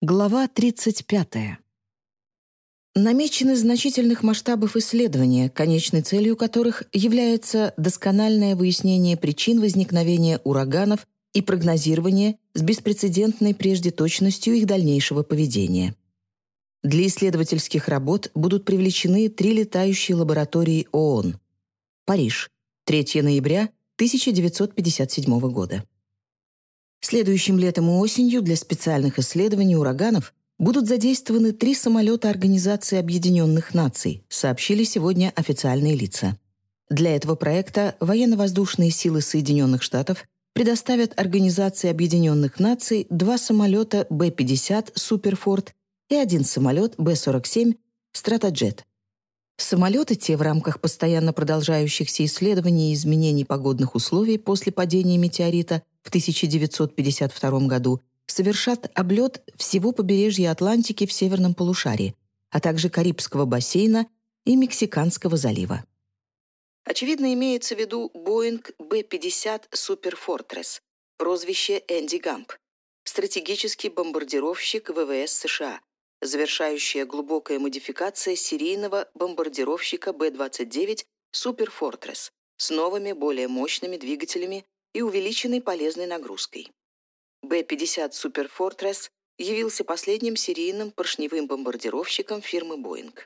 Глава 35. Намечены значительных масштабов исследования, конечной целью которых является доскональное выяснение причин возникновения ураганов и прогнозирование с беспрецедентной прежде точностью их дальнейшего поведения. Для исследовательских работ будут привлечены три летающие лаборатории ООН. Париж, 3 ноября 1957 года. Следующим летом и осенью для специальных исследований ураганов будут задействованы три самолета Организации Объединенных Наций, сообщили сегодня официальные лица. Для этого проекта военно-воздушные силы Соединенных Штатов предоставят Организации Объединенных Наций два самолета Б-50 «Суперфорд» и один самолет Б-47 «Стратоджет». Самолеты те в рамках постоянно продолжающихся исследований и изменений погодных условий после падения метеорита в 1952 году совершат облет всего побережья Атлантики в северном полушарии, а также Карибского бассейна и Мексиканского залива. Очевидно, имеется в виду Boeing B-50 Super Fortress, прозвище Энди Гамп, стратегический бомбардировщик ВВС США, завершающая глубокая модификация серийного бомбардировщика Б-29 Super Fortress с новыми, более мощными двигателями и увеличенной полезной нагрузкой. Б-50 Super Fortress явился последним серийным поршневым бомбардировщиком фирмы Boeing.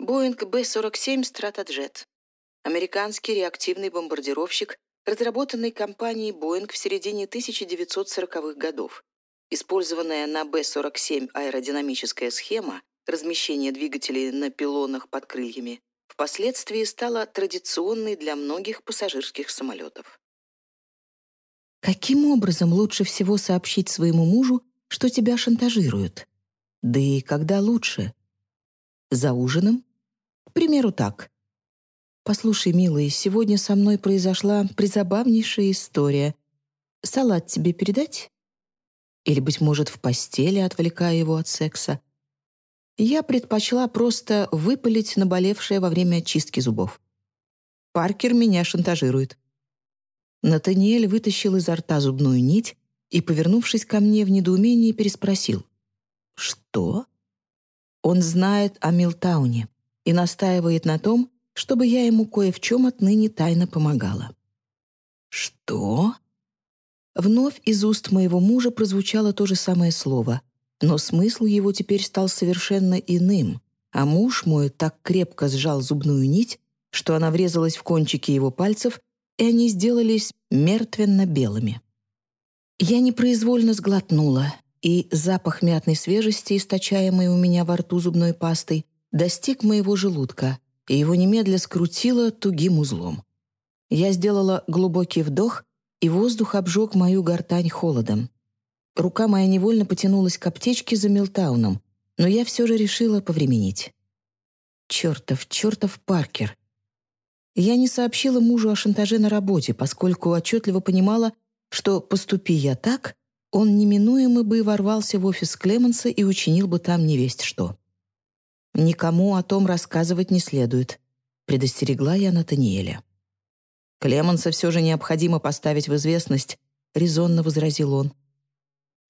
Boeing B-47 Stratojet – американский реактивный бомбардировщик, разработанный компанией Boeing в середине 1940-х годов Использованная на Б-47 аэродинамическая схема размещения двигателей на пилонах под крыльями впоследствии стала традиционной для многих пассажирских самолетов. Каким образом лучше всего сообщить своему мужу, что тебя шантажируют? Да и когда лучше? За ужином? К примеру, так. «Послушай, милый, сегодня со мной произошла призабавнейшая история. Салат тебе передать?» Или, быть может, в постели, отвлекая его от секса. Я предпочла просто выпалить наболевшее во время чистки зубов. Паркер меня шантажирует. Натаниэль вытащил изо рта зубную нить и, повернувшись ко мне в недоумении, переспросил. «Что?» Он знает о Милтауне и настаивает на том, чтобы я ему кое в чем отныне тайно помогала. «Что?» Вновь из уст моего мужа прозвучало то же самое слово, но смысл его теперь стал совершенно иным, а муж мой так крепко сжал зубную нить, что она врезалась в кончики его пальцев, и они сделались мертвенно-белыми. Я непроизвольно сглотнула, и запах мятной свежести, источаемой у меня во рту зубной пастой, достиг моего желудка, и его немедля скрутило тугим узлом. Я сделала глубокий вдох и воздух обжег мою гортань холодом. Рука моя невольно потянулась к аптечке за Милтауном, но я все же решила повременить. Чертов, чертов Паркер. Я не сообщила мужу о шантаже на работе, поскольку отчетливо понимала, что, поступи я так, он неминуемо бы ворвался в офис Клеменса и учинил бы там невесть что. «Никому о том рассказывать не следует», — предостерегла я Натаниэля. «Клеманса все же необходимо поставить в известность», — резонно возразил он.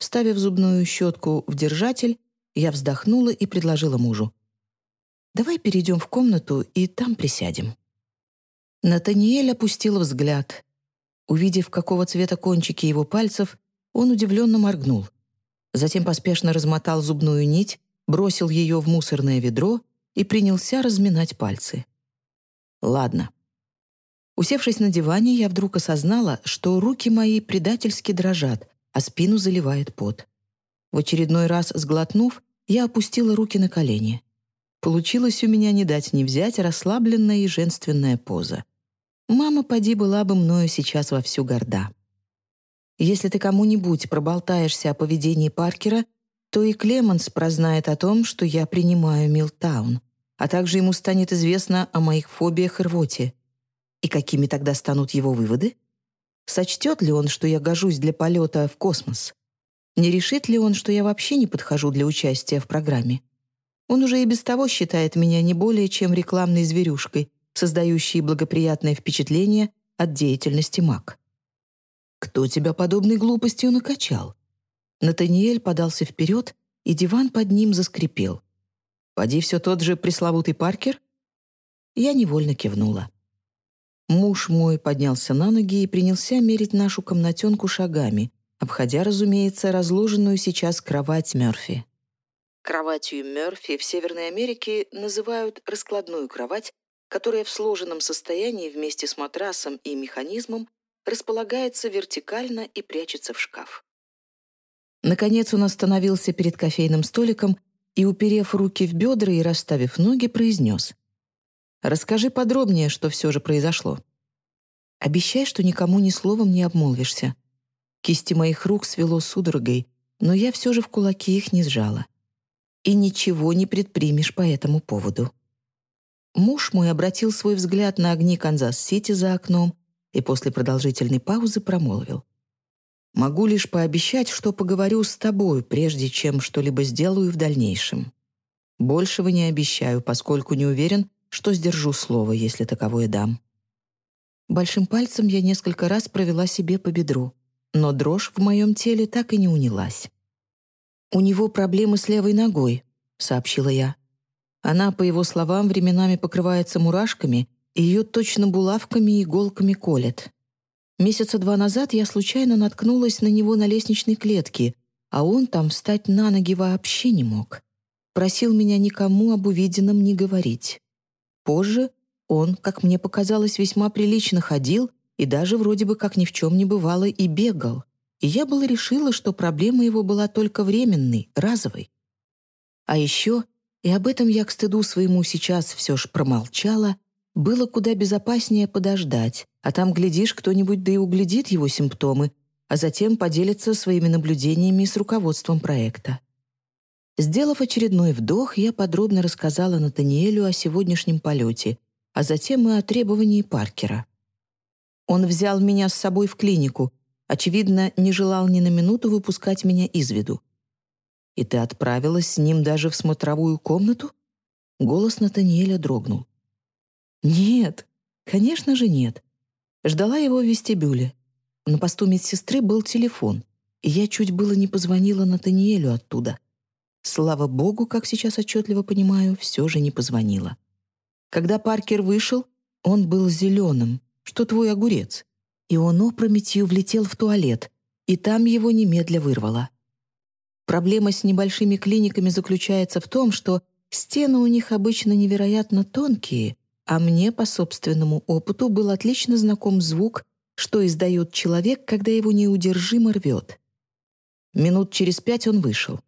Вставив зубную щетку в держатель, я вздохнула и предложила мужу. «Давай перейдем в комнату и там присядем». Натаниэль опустил взгляд. Увидев, какого цвета кончики его пальцев, он удивленно моргнул. Затем поспешно размотал зубную нить, бросил ее в мусорное ведро и принялся разминать пальцы. «Ладно», Усевшись на диване, я вдруг осознала, что руки мои предательски дрожат, а спину заливает пот. В очередной раз сглотнув, я опустила руки на колени. Получилось у меня не дать не взять расслабленная и женственная поза. Мама, поди, была бы мною сейчас вовсю горда. Если ты кому-нибудь проболтаешься о поведении Паркера, то и Клеменс прознает о том, что я принимаю Милтаун, а также ему станет известно о моих фобиях и рвоте. И какими тогда станут его выводы? Сочтет ли он, что я гожусь для полета в космос? Не решит ли он, что я вообще не подхожу для участия в программе? Он уже и без того считает меня не более чем рекламной зверюшкой, создающей благоприятное впечатление от деятельности МАК. Кто тебя подобной глупостью накачал? Натаниэль подался вперед, и диван под ним заскрипел. «Поди все тот же пресловутый Паркер?» Я невольно кивнула. Муж мой поднялся на ноги и принялся мерить нашу комнатенку шагами, обходя, разумеется, разложенную сейчас кровать Мёрфи. Кроватью Мёрфи в Северной Америке называют раскладную кровать, которая в сложенном состоянии вместе с матрасом и механизмом располагается вертикально и прячется в шкаф. Наконец он остановился перед кофейным столиком и, уперев руки в бедра и расставив ноги, произнес. «Расскажи подробнее, что все же произошло. Обещай, что никому ни словом не обмолвишься». Кисти моих рук свело судорогой, но я все же в кулаки их не сжала. «И ничего не предпримешь по этому поводу». Муж мой обратил свой взгляд на огни Канзас-Сити за окном и после продолжительной паузы промолвил. Могу лишь пообещать, что поговорю с тобой, прежде чем что-либо сделаю в дальнейшем. Большего не обещаю, поскольку не уверен, что сдержу слово, если таковое дам». Большим пальцем я несколько раз провела себе по бедру, но дрожь в моем теле так и не унялась. «У него проблемы с левой ногой», — сообщила я. Она, по его словам, временами покрывается мурашками, и ее точно булавками и иголками колет. Месяца два назад я случайно наткнулась на него на лестничной клетке, а он там встать на ноги вообще не мог. Просил меня никому об увиденном не говорить. Позже он, как мне показалось, весьма прилично ходил и даже вроде бы как ни в чем не бывало и бегал. И я была решила, что проблема его была только временной, разовой. А еще, и об этом я к стыду своему сейчас все ж промолчала, было куда безопаснее подождать, а там, глядишь, кто-нибудь да и углядит его симптомы, а затем поделится своими наблюдениями с руководством проекта. Сделав очередной вдох, я подробно рассказала Натаниэлю о сегодняшнем полете, а затем и о требовании Паркера. Он взял меня с собой в клинику, очевидно, не желал ни на минуту выпускать меня из виду. «И ты отправилась с ним даже в смотровую комнату?» Голос Натаниэля дрогнул. «Нет, конечно же нет. Ждала его в вестибюле. На посту медсестры был телефон, и я чуть было не позвонила Натаниэлю оттуда. Слава богу, как сейчас отчетливо понимаю, все же не позвонила. Когда Паркер вышел, он был зеленым, что твой огурец, и он опрометью влетел в туалет, и там его немедля вырвало. Проблема с небольшими клиниками заключается в том, что стены у них обычно невероятно тонкие, а мне по собственному опыту был отлично знаком звук, что издает человек, когда его неудержимо рвет. Минут через пять он вышел.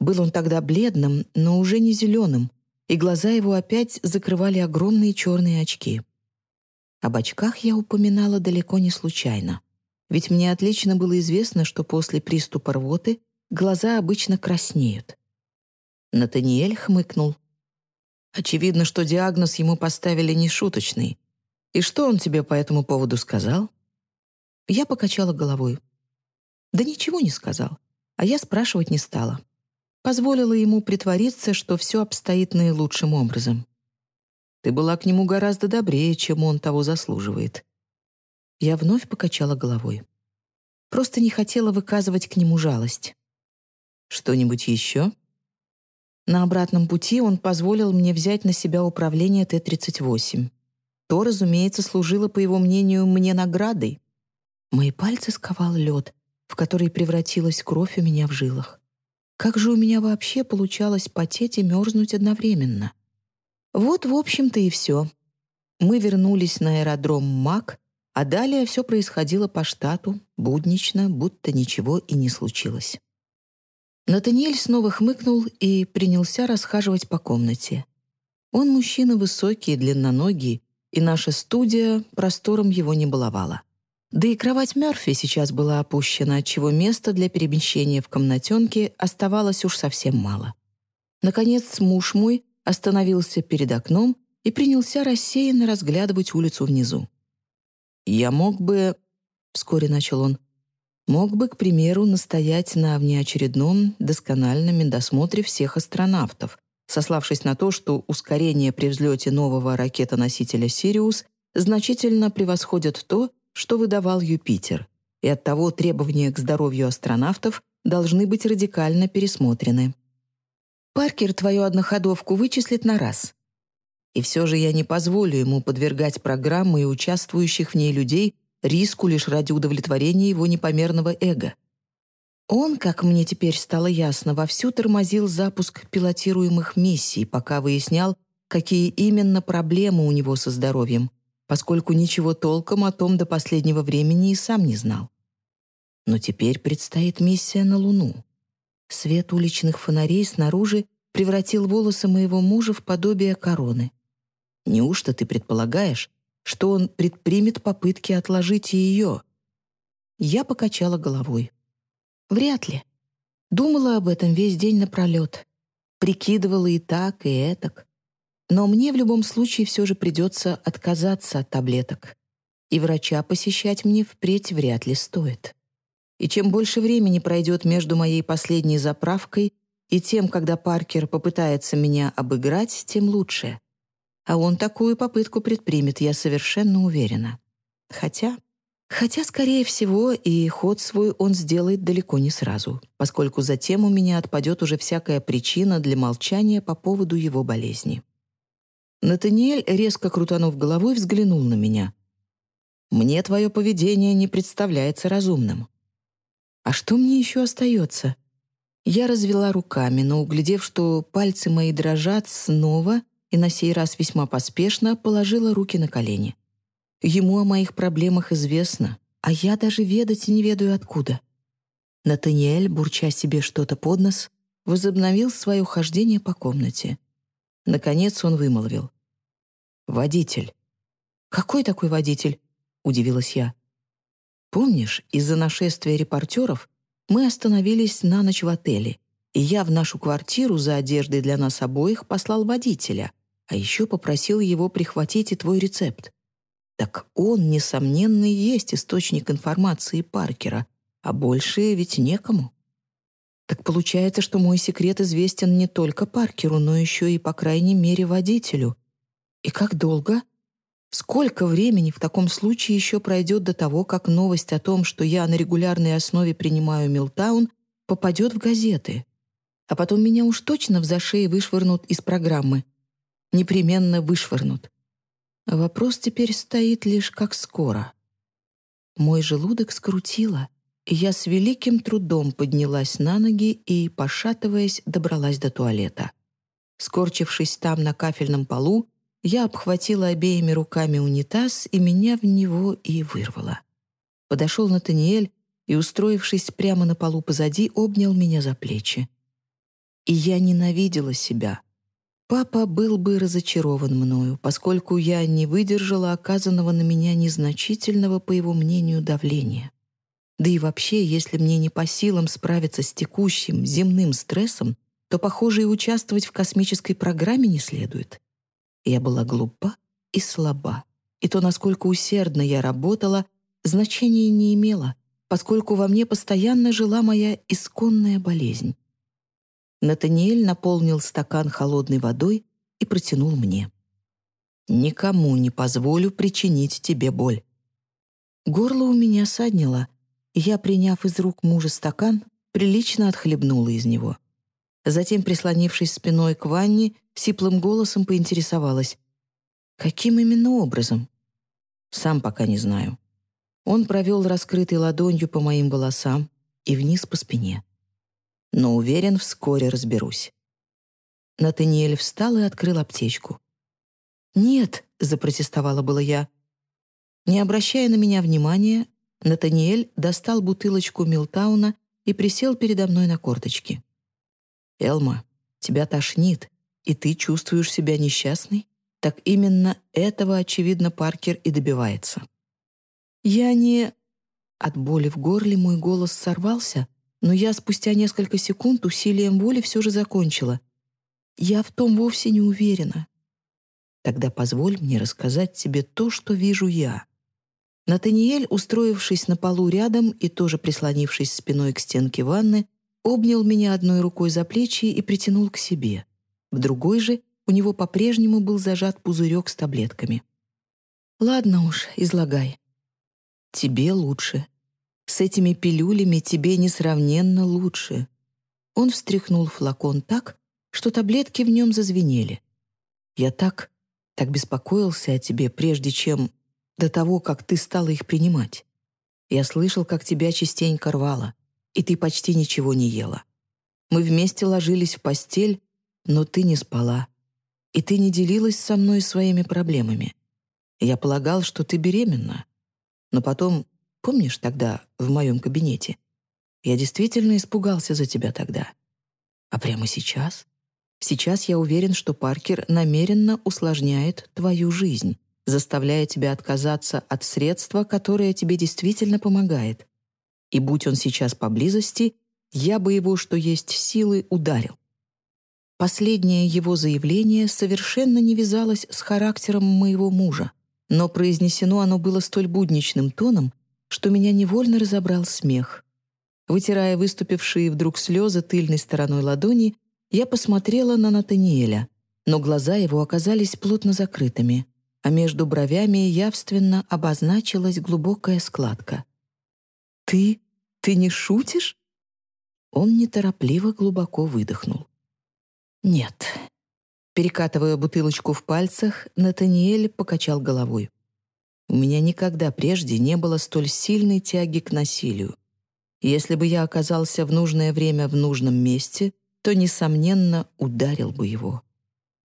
Был он тогда бледным, но уже не зеленым, и глаза его опять закрывали огромные черные очки. Об очках я упоминала далеко не случайно, ведь мне отлично было известно, что после приступа рвоты глаза обычно краснеют. Натаниэль хмыкнул. Очевидно, что диагноз ему поставили нешуточный. И что он тебе по этому поводу сказал? Я покачала головой. Да ничего не сказал, а я спрашивать не стала. Позволила ему притвориться, что все обстоит наилучшим образом. Ты была к нему гораздо добрее, чем он того заслуживает. Я вновь покачала головой. Просто не хотела выказывать к нему жалость. Что-нибудь еще? На обратном пути он позволил мне взять на себя управление Т-38. То, разумеется, служило, по его мнению, мне наградой. Мои пальцы сковал лед, в который превратилась кровь у меня в жилах. Как же у меня вообще получалось потеть и мерзнуть одновременно? Вот, в общем-то, и все. Мы вернулись на аэродром МАК, а далее все происходило по штату, буднично, будто ничего и не случилось. Натаниэль снова хмыкнул и принялся расхаживать по комнате. Он мужчина высокий, длинноногий, и наша студия простором его не баловала. Да и кровать Мёрфи сейчас была опущена, отчего места для перемещения в комнатенке оставалось уж совсем мало. Наконец муж мой остановился перед окном и принялся рассеянно разглядывать улицу внизу. «Я мог бы...» — вскоре начал он. Мог бы, к примеру, настоять на внеочередном доскональном досмотре всех астронавтов, сославшись на то, что ускорение при взлете нового ракетоносителя «Сириус» значительно превосходит то, что выдавал Юпитер, и оттого требования к здоровью астронавтов должны быть радикально пересмотрены. Паркер твою одноходовку вычислит на раз. И все же я не позволю ему подвергать программы и участвующих в ней людей риску лишь ради удовлетворения его непомерного эго. Он, как мне теперь стало ясно, вовсю тормозил запуск пилотируемых миссий, пока выяснял, какие именно проблемы у него со здоровьем, поскольку ничего толком о том до последнего времени и сам не знал. Но теперь предстоит миссия на Луну. Свет уличных фонарей снаружи превратил волосы моего мужа в подобие короны. Неужто ты предполагаешь, что он предпримет попытки отложить ее? Я покачала головой. Вряд ли. Думала об этом весь день напролет. Прикидывала и так, и этак. Но мне в любом случае все же придется отказаться от таблеток. И врача посещать мне впредь вряд ли стоит. И чем больше времени пройдет между моей последней заправкой и тем, когда Паркер попытается меня обыграть, тем лучше. А он такую попытку предпримет, я совершенно уверена. Хотя Хотя, скорее всего, и ход свой он сделает далеко не сразу, поскольку затем у меня отпадет уже всякая причина для молчания по поводу его болезни. Натаниэль, резко крутанув головой, взглянул на меня. «Мне твое поведение не представляется разумным». «А что мне еще остается?» Я развела руками, но, углядев, что пальцы мои дрожат, снова и на сей раз весьма поспешно положила руки на колени. Ему о моих проблемах известно, а я даже ведать не ведаю откуда. Натаниэль, бурча себе что-то под нос, возобновил свое хождение по комнате. Наконец он вымолвил. «Водитель». «Какой такой водитель?» — удивилась я. «Помнишь, из-за нашествия репортеров мы остановились на ночь в отеле, и я в нашу квартиру за одеждой для нас обоих послал водителя, а еще попросил его прихватить и твой рецепт. Так он, несомненно, и есть источник информации Паркера, а больше ведь некому. Так получается, что мой секрет известен не только Паркеру, но еще и, по крайней мере, водителю. И как долго? Сколько времени в таком случае еще пройдет до того, как новость о том, что я на регулярной основе принимаю Милтаун, попадет в газеты? А потом меня уж точно в зашее вышвырнут из программы. Непременно вышвырнут. Вопрос теперь стоит лишь как скоро. Мой желудок скрутило, и я с великим трудом поднялась на ноги и, пошатываясь, добралась до туалета. Скорчившись там на кафельном полу, я обхватила обеими руками унитаз, и меня в него и вырвало. Подошел Натаниэль и, устроившись прямо на полу позади, обнял меня за плечи. И я ненавидела себя — Папа был бы разочарован мною, поскольку я не выдержала оказанного на меня незначительного, по его мнению, давления. Да и вообще, если мне не по силам справиться с текущим земным стрессом, то, похоже, и участвовать в космической программе не следует. Я была глупа и слаба, и то, насколько усердно я работала, значения не имело, поскольку во мне постоянно жила моя исконная болезнь. Натаниэль наполнил стакан холодной водой и протянул мне. «Никому не позволю причинить тебе боль». Горло у меня саднило, и я, приняв из рук мужа стакан, прилично отхлебнула из него. Затем, прислонившись спиной к ванне, сиплым голосом поинтересовалась. «Каким именно образом?» «Сам пока не знаю». Он провел раскрытой ладонью по моим волосам и вниз по спине но уверен, вскоре разберусь. Натаниэль встал и открыл аптечку. «Нет», — запротестовала была я. Не обращая на меня внимания, Натаниэль достал бутылочку Милтауна и присел передо мной на корточки. «Элма, тебя тошнит, и ты чувствуешь себя несчастной? Так именно этого, очевидно, Паркер и добивается». «Я не...» От боли в горле мой голос сорвался, но я спустя несколько секунд усилием воли все же закончила. Я в том вовсе не уверена. Тогда позволь мне рассказать тебе то, что вижу я. Натаниэль, устроившись на полу рядом и тоже прислонившись спиной к стенке ванны, обнял меня одной рукой за плечи и притянул к себе. В другой же у него по-прежнему был зажат пузырек с таблетками. «Ладно уж, излагай. Тебе лучше. С этими пилюлями тебе несравненно лучше». Он встряхнул флакон так, что таблетки в нем зазвенели. «Я так, так беспокоился о тебе, прежде чем до того, как ты стала их принимать. Я слышал, как тебя частенько рвало, и ты почти ничего не ела. Мы вместе ложились в постель, но ты не спала, и ты не делилась со мной своими проблемами. Я полагал, что ты беременна. Но потом, помнишь тогда, в моем кабинете? Я действительно испугался за тебя тогда. А прямо сейчас? Сейчас я уверен, что Паркер намеренно усложняет твою жизнь, заставляя тебя отказаться от средства, которое тебе действительно помогает. И будь он сейчас поблизости, я бы его, что есть силы, ударил. Последнее его заявление совершенно не вязалось с характером моего мужа, но произнесено оно было столь будничным тоном, что меня невольно разобрал смех. Вытирая выступившие вдруг слезы тыльной стороной ладони, я посмотрела на Натаниэля, но глаза его оказались плотно закрытыми, а между бровями явственно обозначилась глубокая складка. «Ты? Ты не шутишь?» Он неторопливо глубоко выдохнул. «Нет». Перекатывая бутылочку в пальцах, Натаниэль покачал головой. «У меня никогда прежде не было столь сильной тяги к насилию. Если бы я оказался в нужное время в нужном месте, то, несомненно, ударил бы его.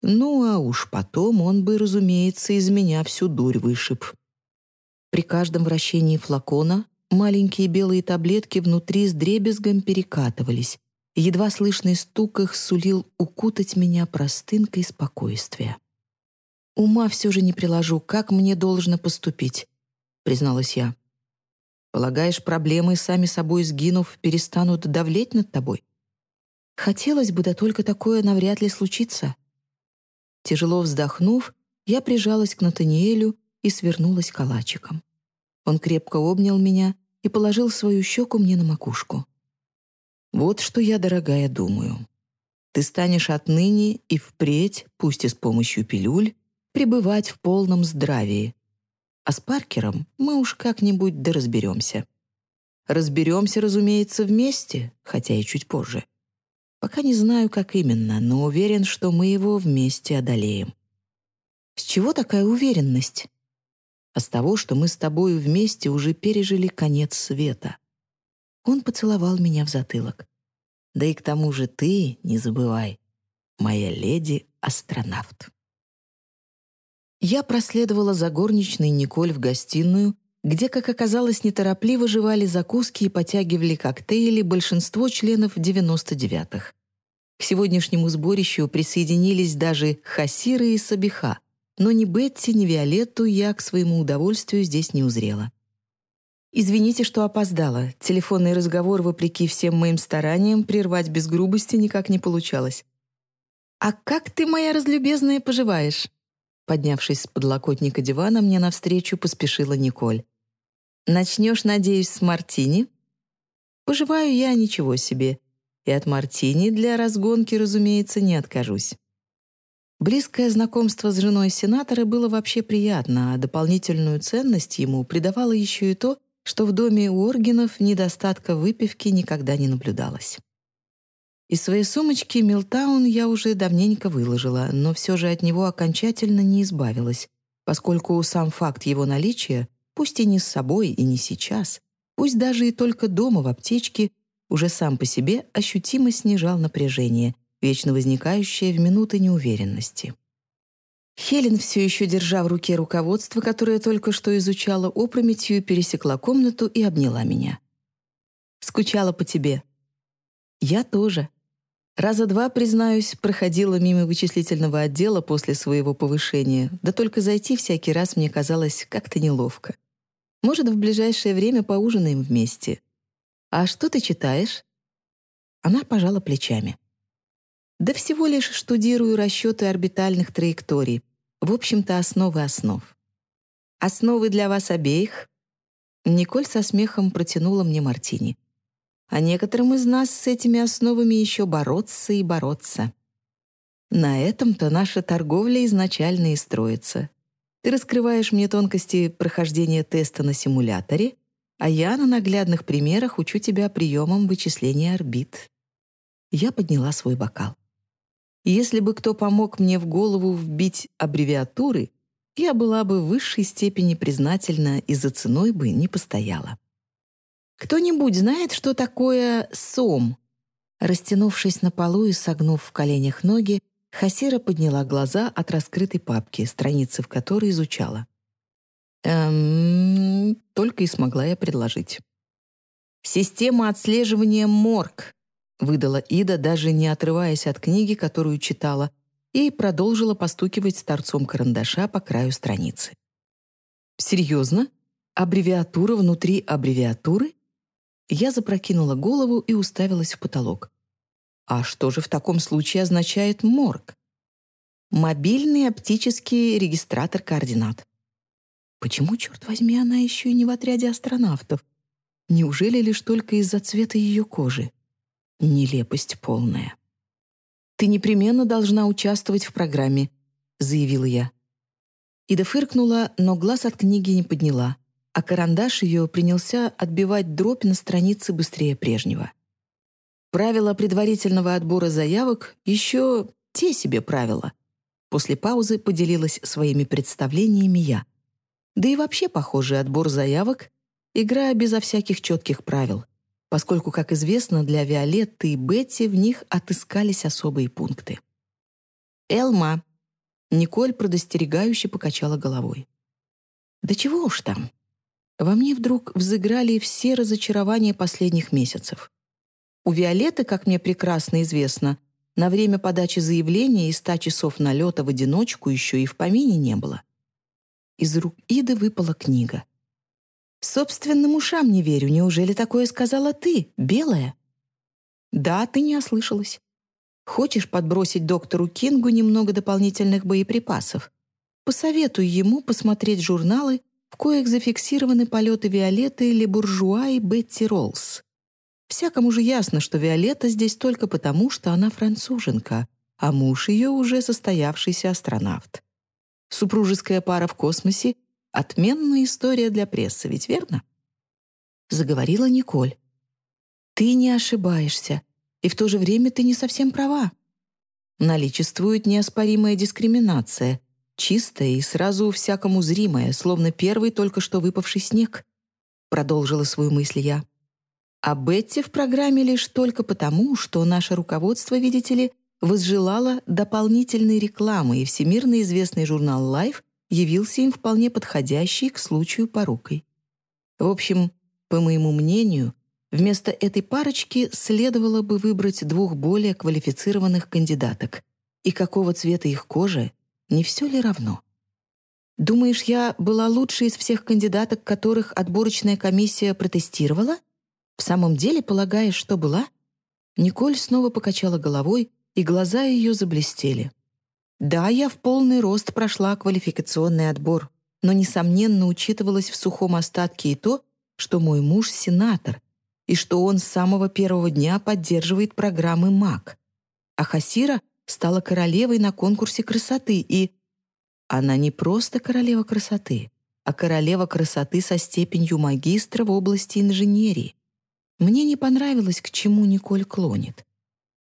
Ну, а уж потом он бы, разумеется, из меня всю дурь вышиб». При каждом вращении флакона маленькие белые таблетки внутри с дребезгом перекатывались, Едва слышный стук их сулил укутать меня простынкой спокойствия. «Ума все же не приложу, как мне должно поступить», — призналась я. «Полагаешь, проблемы, сами собой сгинув, перестанут давлеть над тобой?» «Хотелось бы, да только такое навряд ли случится». Тяжело вздохнув, я прижалась к Натаниэлю и свернулась калачиком. Он крепко обнял меня и положил свою щеку мне на макушку. Вот что я, дорогая, думаю. Ты станешь отныне и впредь, пусть и с помощью пилюль, пребывать в полном здравии. А с Паркером мы уж как-нибудь да разберемся. Разберемся, разумеется, вместе, хотя и чуть позже. Пока не знаю, как именно, но уверен, что мы его вместе одолеем. С чего такая уверенность? А с того, что мы с тобою вместе уже пережили конец света. Он поцеловал меня в затылок. «Да и к тому же ты, не забывай, моя леди-астронавт». Я проследовала за горничной Николь в гостиную, где, как оказалось, неторопливо жевали закуски и потягивали коктейли большинство членов 99-х. К сегодняшнему сборищу присоединились даже Хасиры и Сабиха, но ни Бетти, ни Виолетту я к своему удовольствию здесь не узрела. «Извините, что опоздала. Телефонный разговор, вопреки всем моим стараниям, прервать без грубости никак не получалось». «А как ты, моя разлюбезная, поживаешь?» Поднявшись с подлокотника дивана, мне навстречу поспешила Николь. «Начнешь, надеюсь, с мартини?» «Поживаю я ничего себе. И от мартини для разгонки, разумеется, не откажусь». Близкое знакомство с женой сенатора было вообще приятно, а дополнительную ценность ему придавало еще и то, что в доме у Оргинов недостатка выпивки никогда не наблюдалось. Из своей сумочки Милтаун я уже давненько выложила, но все же от него окончательно не избавилась, поскольку сам факт его наличия, пусть и не с собой и не сейчас, пусть даже и только дома в аптечке, уже сам по себе ощутимо снижал напряжение, вечно возникающее в минуты неуверенности. Хелен, все еще держа в руке руководство, которое только что изучала опрометью, пересекла комнату и обняла меня. «Скучала по тебе». «Я тоже». Раза два, признаюсь, проходила мимо вычислительного отдела после своего повышения, да только зайти всякий раз мне казалось как-то неловко. Может, в ближайшее время поужинаем вместе. А что ты читаешь? Она пожала плечами. Да всего лишь штудирую расчеты орбитальных траекторий. В общем-то, основы основ. Основы для вас обеих? Николь со смехом протянула мне мартини. А некоторым из нас с этими основами еще бороться и бороться. На этом-то наша торговля изначально и строится. Ты раскрываешь мне тонкости прохождения теста на симуляторе, а я на наглядных примерах учу тебя приемам вычисления орбит». Я подняла свой бокал. Если бы кто помог мне в голову вбить аббревиатуры, я была бы в высшей степени признательна и за ценой бы не постояла. «Кто-нибудь знает, что такое СОМ?» Растянувшись на полу и согнув в коленях ноги, Хасира подняла глаза от раскрытой папки, страницы в которой изучала. «Эм...» — только и смогла я предложить. «Система отслеживания МОРГ», — выдала Ида, даже не отрываясь от книги, которую читала, и продолжила постукивать торцом карандаша по краю страницы. «Серьезно? Аббревиатура внутри аббревиатуры?» Я запрокинула голову и уставилась в потолок. А что же в таком случае означает морг? Мобильный оптический регистратор координат. Почему, черт возьми, она еще и не в отряде астронавтов? Неужели лишь только из-за цвета ее кожи? Нелепость полная. «Ты непременно должна участвовать в программе», — заявила я. Ида фыркнула, но глаз от книги не подняла, а карандаш ее принялся отбивать дробь на странице быстрее прежнего. Правила предварительного отбора заявок еще те себе правила. После паузы поделилась своими представлениями я. Да и вообще, похоже, отбор заявок — игра безо всяких четких правил, поскольку, как известно, для Виолетты и Бетти в них отыскались особые пункты. «Элма!» — Николь продостерегающе покачала головой. «Да чего уж там!» Во мне вдруг взыграли все разочарования последних месяцев. У Виолетты, как мне прекрасно известно, на время подачи заявления и ста часов налета в одиночку еще и в помине не было. Из рук Иды выпала книга. «Собственным ушам не верю. Неужели такое сказала ты, белая?» «Да, ты не ослышалась. Хочешь подбросить доктору Кингу немного дополнительных боеприпасов? Посоветуй ему посмотреть журналы, в коих зафиксированы полеты Виолетты или Буржуа и Бетти Роллс. Всякому же ясно, что Виолетта здесь только потому, что она француженка, а муж ее уже состоявшийся астронавт. Супружеская пара в космосе — отменная история для прессы, ведь верно? Заговорила Николь. Ты не ошибаешься, и в то же время ты не совсем права. Наличествует неоспоримая дискриминация, чистая и сразу всякому зримая, словно первый только что выпавший снег. Продолжила свою мысль я. А Бетти в программе лишь только потому, что наше руководство, видите ли, возжелало дополнительной рекламы, и всемирно известный журнал Life явился им вполне подходящий к случаю порукой. В общем, по моему мнению, вместо этой парочки следовало бы выбрать двух более квалифицированных кандидаток. И какого цвета их кожа, не все ли равно? Думаешь, я была лучшей из всех кандидаток, которых отборочная комиссия протестировала? В самом деле полагаешь, что была?» Николь снова покачала головой, и глаза ее заблестели. «Да, я в полный рост прошла квалификационный отбор, но, несомненно, учитывалось в сухом остатке и то, что мой муж — сенатор, и что он с самого первого дня поддерживает программы МАК. А Хасира стала королевой на конкурсе красоты, и... Она не просто королева красоты, а королева красоты со степенью магистра в области инженерии. Мне не понравилось, к чему Николь клонит.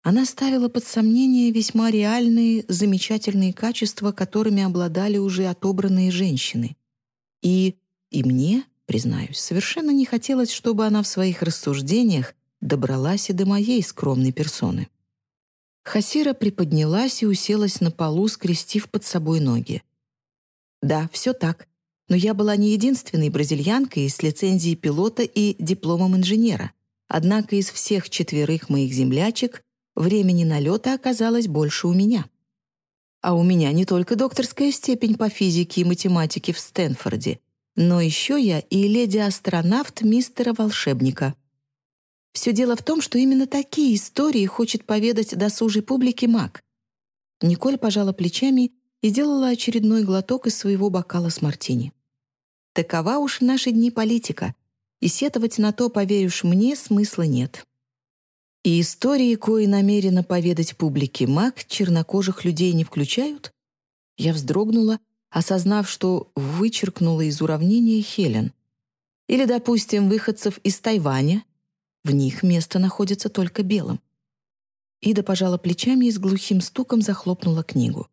Она ставила под сомнение весьма реальные, замечательные качества, которыми обладали уже отобранные женщины. И, и мне, признаюсь, совершенно не хотелось, чтобы она в своих рассуждениях добралась и до моей скромной персоны. Хасира приподнялась и уселась на полу, скрестив под собой ноги. «Да, все так. Но я была не единственной бразильянкой с лицензией пилота и дипломом инженера. Однако из всех четверых моих землячек времени налета оказалось больше у меня. А у меня не только докторская степень по физике и математике в Стэнфорде, но еще я и леди-астронавт мистера-волшебника. Все дело в том, что именно такие истории хочет поведать досужей публике маг. Николь пожала плечами и сделала очередной глоток из своего бокала с мартини. Такова уж в наши дни политика — и сетовать на то, поверишь мне, смысла нет. И истории, кои намеренно поведать публике маг, чернокожих людей не включают? Я вздрогнула, осознав, что вычеркнула из уравнения Хелен. Или, допустим, выходцев из Тайваня. В них место находится только белым. Ида пожала плечами и с глухим стуком захлопнула книгу.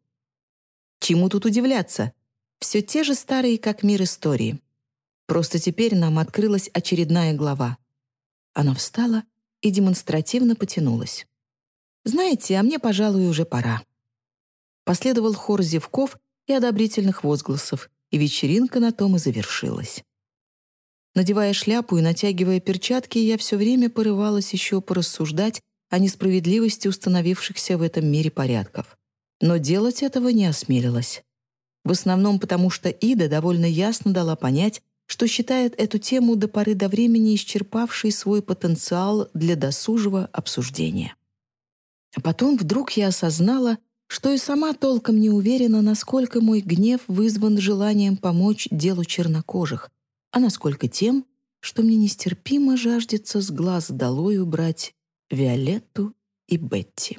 Чему тут удивляться? Все те же старые как мир истории. Просто теперь нам открылась очередная глава. Она встала и демонстративно потянулась. «Знаете, а мне, пожалуй, уже пора». Последовал хор зевков и одобрительных возгласов, и вечеринка на том и завершилась. Надевая шляпу и натягивая перчатки, я все время порывалась еще порассуждать о несправедливости установившихся в этом мире порядков. Но делать этого не осмелилась. В основном потому, что Ида довольно ясно дала понять, что считает эту тему до поры до времени исчерпавшей свой потенциал для досужего обсуждения. А потом вдруг я осознала, что и сама толком не уверена, насколько мой гнев вызван желанием помочь делу чернокожих, а насколько тем, что мне нестерпимо жаждется с глаз долой убрать Виолетту и Бетти.